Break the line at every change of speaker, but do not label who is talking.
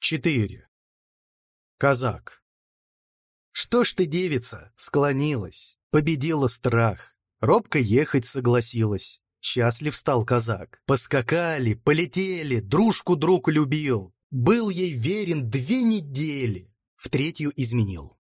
4. Казак. Что ж ты, девица, склонилась, победила страх, робко ехать согласилась. Счастлив стал казак. Поскакали, полетели, дружку друг любил. Был ей верен две недели, в третью изменил.